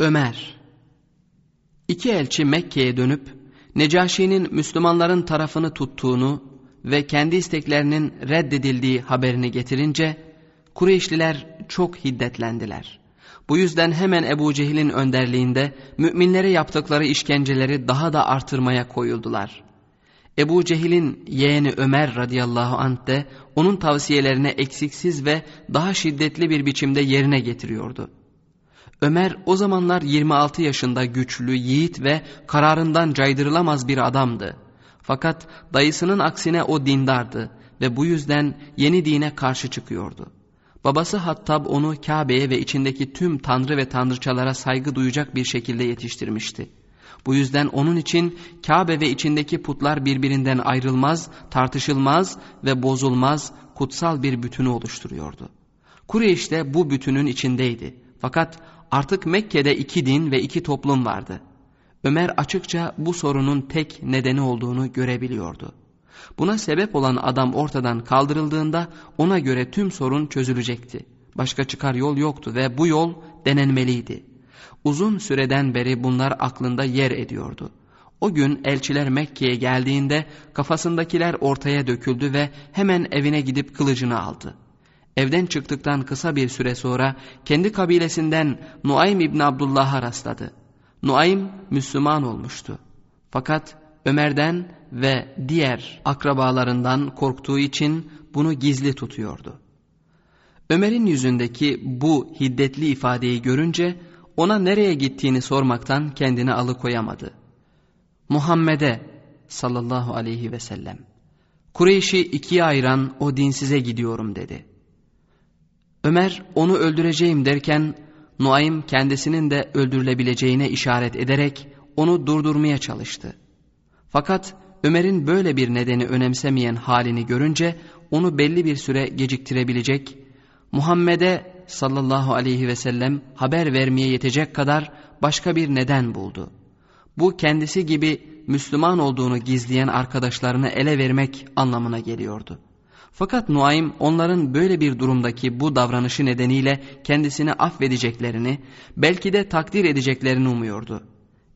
Ömer İki elçi Mekke'ye dönüp Necaşi'nin Müslümanların tarafını tuttuğunu ve kendi isteklerinin reddedildiği haberini getirince Kureyşliler çok hiddetlendiler. Bu yüzden hemen Ebu Cehil'in önderliğinde müminlere yaptıkları işkenceleri daha da artırmaya koyuldular. Ebu Cehil'in yeğeni Ömer radıyallahu anh de onun tavsiyelerine eksiksiz ve daha şiddetli bir biçimde yerine getiriyordu. Ömer o zamanlar 26 yaşında güçlü, yiğit ve kararından caydırılamaz bir adamdı. Fakat dayısının aksine o dindardı ve bu yüzden yeni dine karşı çıkıyordu. Babası Hattab onu Kabe'ye ve içindeki tüm tanrı ve tanrıçalara saygı duyacak bir şekilde yetiştirmişti. Bu yüzden onun için Kabe ve içindeki putlar birbirinden ayrılmaz, tartışılmaz ve bozulmaz kutsal bir bütünü oluşturuyordu. Kureyş de bu bütünün içindeydi. Fakat artık Mekke'de iki din ve iki toplum vardı. Ömer açıkça bu sorunun tek nedeni olduğunu görebiliyordu. Buna sebep olan adam ortadan kaldırıldığında ona göre tüm sorun çözülecekti. Başka çıkar yol yoktu ve bu yol denenmeliydi. Uzun süreden beri bunlar aklında yer ediyordu. O gün elçiler Mekke'ye geldiğinde kafasındakiler ortaya döküldü ve hemen evine gidip kılıcını aldı. Evden çıktıktan kısa bir süre sonra kendi kabilesinden Nuaym İbni Abdullah'a rastladı. Nuaym Müslüman olmuştu. Fakat Ömer'den ve diğer akrabalarından korktuğu için bunu gizli tutuyordu. Ömer'in yüzündeki bu hiddetli ifadeyi görünce ona nereye gittiğini sormaktan kendini alıkoyamadı. Muhammed'e sallallahu aleyhi ve sellem Kureyş'i ikiye ayıran o dinsize gidiyorum dedi. Ömer onu öldüreceğim derken Nuaym kendisinin de öldürülebileceğine işaret ederek onu durdurmaya çalıştı. Fakat Ömer'in böyle bir nedeni önemsemeyen halini görünce onu belli bir süre geciktirebilecek, Muhammed'e sallallahu aleyhi ve sellem haber vermeye yetecek kadar başka bir neden buldu. Bu kendisi gibi Müslüman olduğunu gizleyen arkadaşlarını ele vermek anlamına geliyordu. Fakat Nuaym onların böyle bir durumdaki bu davranışı nedeniyle kendisini affedeceklerini, belki de takdir edeceklerini umuyordu.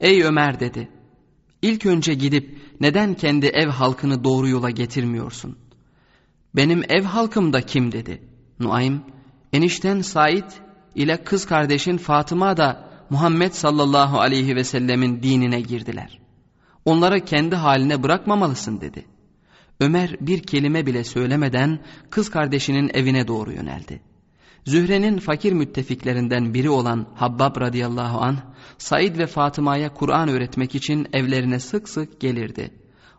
Ey Ömer dedi, ilk önce gidip neden kendi ev halkını doğru yola getirmiyorsun? Benim ev halkım da kim dedi. Nuaym, enişten Said ile kız kardeşin Fatıma da Muhammed sallallahu aleyhi ve sellemin dinine girdiler. Onları kendi haline bırakmamalısın dedi. Ömer bir kelime bile söylemeden kız kardeşinin evine doğru yöneldi. Zühre'nin fakir müttefiklerinden biri olan Habbab radıyallahu anh, Said ve Fatıma'ya Kur'an öğretmek için evlerine sık sık gelirdi.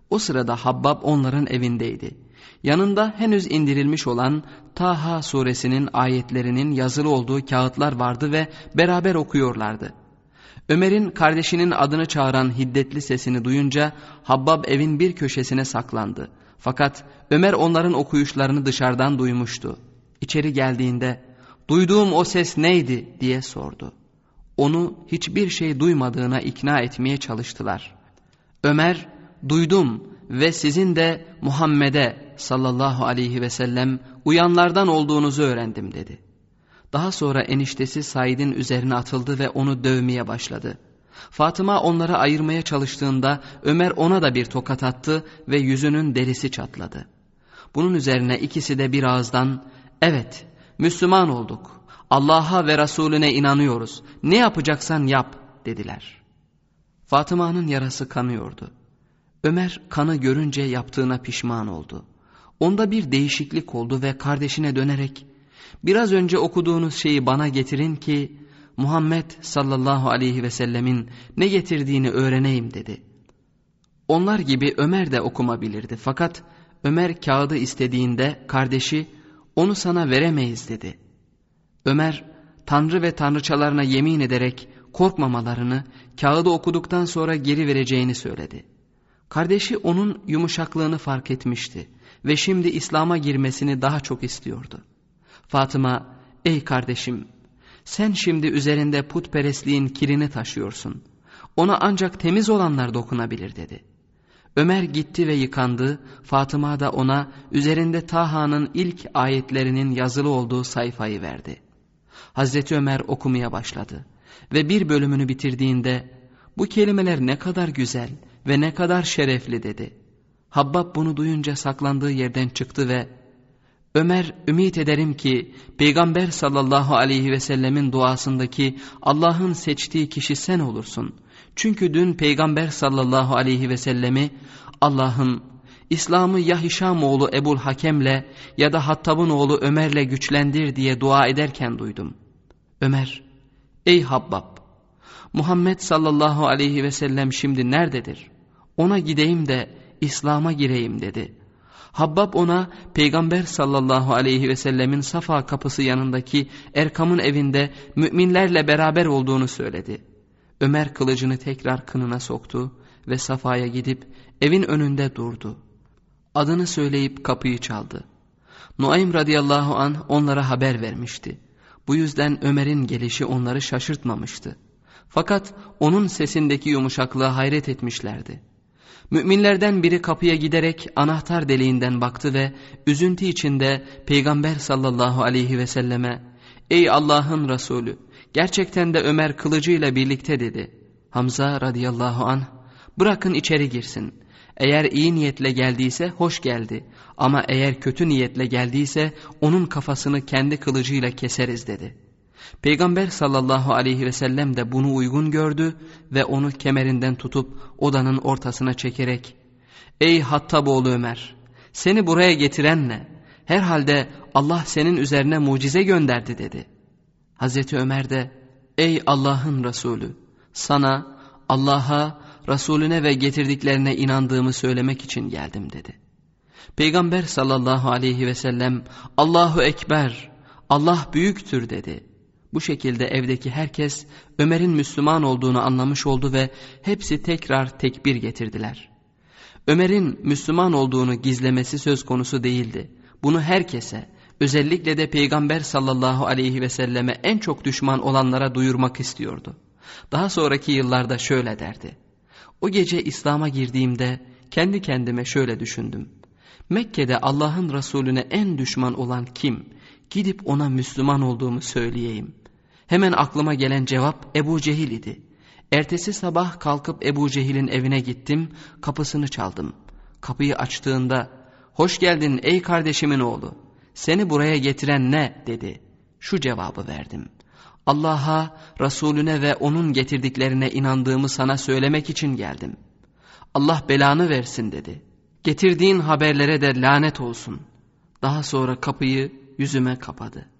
O sırada Habbab onların evindeydi. Yanında henüz indirilmiş olan Taha suresinin ayetlerinin yazılı olduğu kağıtlar vardı ve beraber okuyorlardı. Ömer'in kardeşinin adını çağıran hiddetli sesini duyunca Habbab evin bir köşesine saklandı. Fakat Ömer onların okuyuşlarını dışarıdan duymuştu. İçeri geldiğinde duyduğum o ses neydi diye sordu. Onu hiçbir şey duymadığına ikna etmeye çalıştılar. Ömer duydum ve sizin de Muhammed'e sallallahu aleyhi ve sellem uyanlardan olduğunuzu öğrendim dedi. Daha sonra eniştesi Said'in üzerine atıldı ve onu dövmeye başladı. Fatıma onları ayırmaya çalıştığında Ömer ona da bir tokat attı ve yüzünün derisi çatladı. Bunun üzerine ikisi de bir ağızdan evet Müslüman olduk Allah'a ve Resulüne inanıyoruz ne yapacaksan yap dediler. Fatıma'nın yarası kanıyordu. Ömer kanı görünce yaptığına pişman oldu. Onda bir değişiklik oldu ve kardeşine dönerek biraz önce okuduğunuz şeyi bana getirin ki Muhammed sallallahu aleyhi ve sellemin ne getirdiğini öğreneyim dedi. Onlar gibi Ömer de okumabilirdi fakat Ömer kağıdı istediğinde kardeşi onu sana veremeyiz dedi. Ömer tanrı ve tanrıçalarına yemin ederek korkmamalarını kağıdı okuduktan sonra geri vereceğini söyledi. Kardeşi onun yumuşaklığını fark etmişti ve şimdi İslam'a girmesini daha çok istiyordu. Fatıma, ey kardeşim sen şimdi üzerinde putperestliğin kirini taşıyorsun. Ona ancak temiz olanlar dokunabilir dedi. Ömer gitti ve yıkandı. Fatıma da ona üzerinde Taha'nın ilk ayetlerinin yazılı olduğu sayfayı verdi. Hazreti Ömer okumaya başladı. Ve bir bölümünü bitirdiğinde bu kelimeler ne kadar güzel ve ne kadar şerefli dedi. Habbab bunu duyunca saklandığı yerden çıktı ve Ömer ümit ederim ki Peygamber sallallahu aleyhi ve sellemin duasındaki Allah'ın seçtiği kişi sen olursun. Çünkü dün Peygamber sallallahu aleyhi ve sellemi Allah'ın İslam'ı ya oğlu Ebul Hakem'le ya da Hattab'ın oğlu Ömer'le güçlendir diye dua ederken duydum. Ömer, ey Habbab, Muhammed sallallahu aleyhi ve sellem şimdi nerededir? Ona gideyim de İslam'a gireyim dedi. Habbab ona Peygamber sallallahu aleyhi ve sellemin Safa kapısı yanındaki Erkam'ın evinde müminlerle beraber olduğunu söyledi. Ömer kılıcını tekrar kınına soktu ve Safa'ya gidip evin önünde durdu. Adını söyleyip kapıyı çaldı. Nuaym radıyallahu an onlara haber vermişti. Bu yüzden Ömer'in gelişi onları şaşırtmamıştı. Fakat onun sesindeki yumuşaklığa hayret etmişlerdi. Müminlerden biri kapıya giderek anahtar deliğinden baktı ve üzüntü içinde Peygamber sallallahu aleyhi ve selleme ''Ey Allah'ın Resulü gerçekten de Ömer kılıcıyla birlikte'' dedi. Hamza radıyallahu anh ''Bırakın içeri girsin. Eğer iyi niyetle geldiyse hoş geldi ama eğer kötü niyetle geldiyse onun kafasını kendi kılıcıyla keseriz dedi. Peygamber sallallahu aleyhi ve sellem de bunu uygun gördü ve onu kemerinden tutup odanın ortasına çekerek ''Ey Hattaboğlu Ömer seni buraya getiren ne? Herhalde Allah senin üzerine mucize gönderdi.'' dedi. Hazreti Ömer de ''Ey Allah'ın Resulü sana Allah'a Resulüne ve getirdiklerine inandığımı söylemek için geldim dedi. Peygamber sallallahu aleyhi ve sellem Allahu Ekber, Allah büyüktür dedi. Bu şekilde evdeki herkes Ömer'in Müslüman olduğunu anlamış oldu ve hepsi tekrar tekbir getirdiler. Ömer'in Müslüman olduğunu gizlemesi söz konusu değildi. Bunu herkese, özellikle de Peygamber sallallahu aleyhi ve selleme en çok düşman olanlara duyurmak istiyordu. Daha sonraki yıllarda şöyle derdi. O gece İslam'a girdiğimde kendi kendime şöyle düşündüm. Mekke'de Allah'ın Resulüne en düşman olan kim? Gidip ona Müslüman olduğumu söyleyeyim. Hemen aklıma gelen cevap Ebu Cehil idi. Ertesi sabah kalkıp Ebu Cehil'in evine gittim, kapısını çaldım. Kapıyı açtığında, hoş geldin ey kardeşimin oğlu, seni buraya getiren ne dedi. Şu cevabı verdim. Allah'a, Resulüne ve onun getirdiklerine inandığımı sana söylemek için geldim. Allah belanı versin dedi. Getirdiğin haberlere de lanet olsun. Daha sonra kapıyı yüzüme kapadı.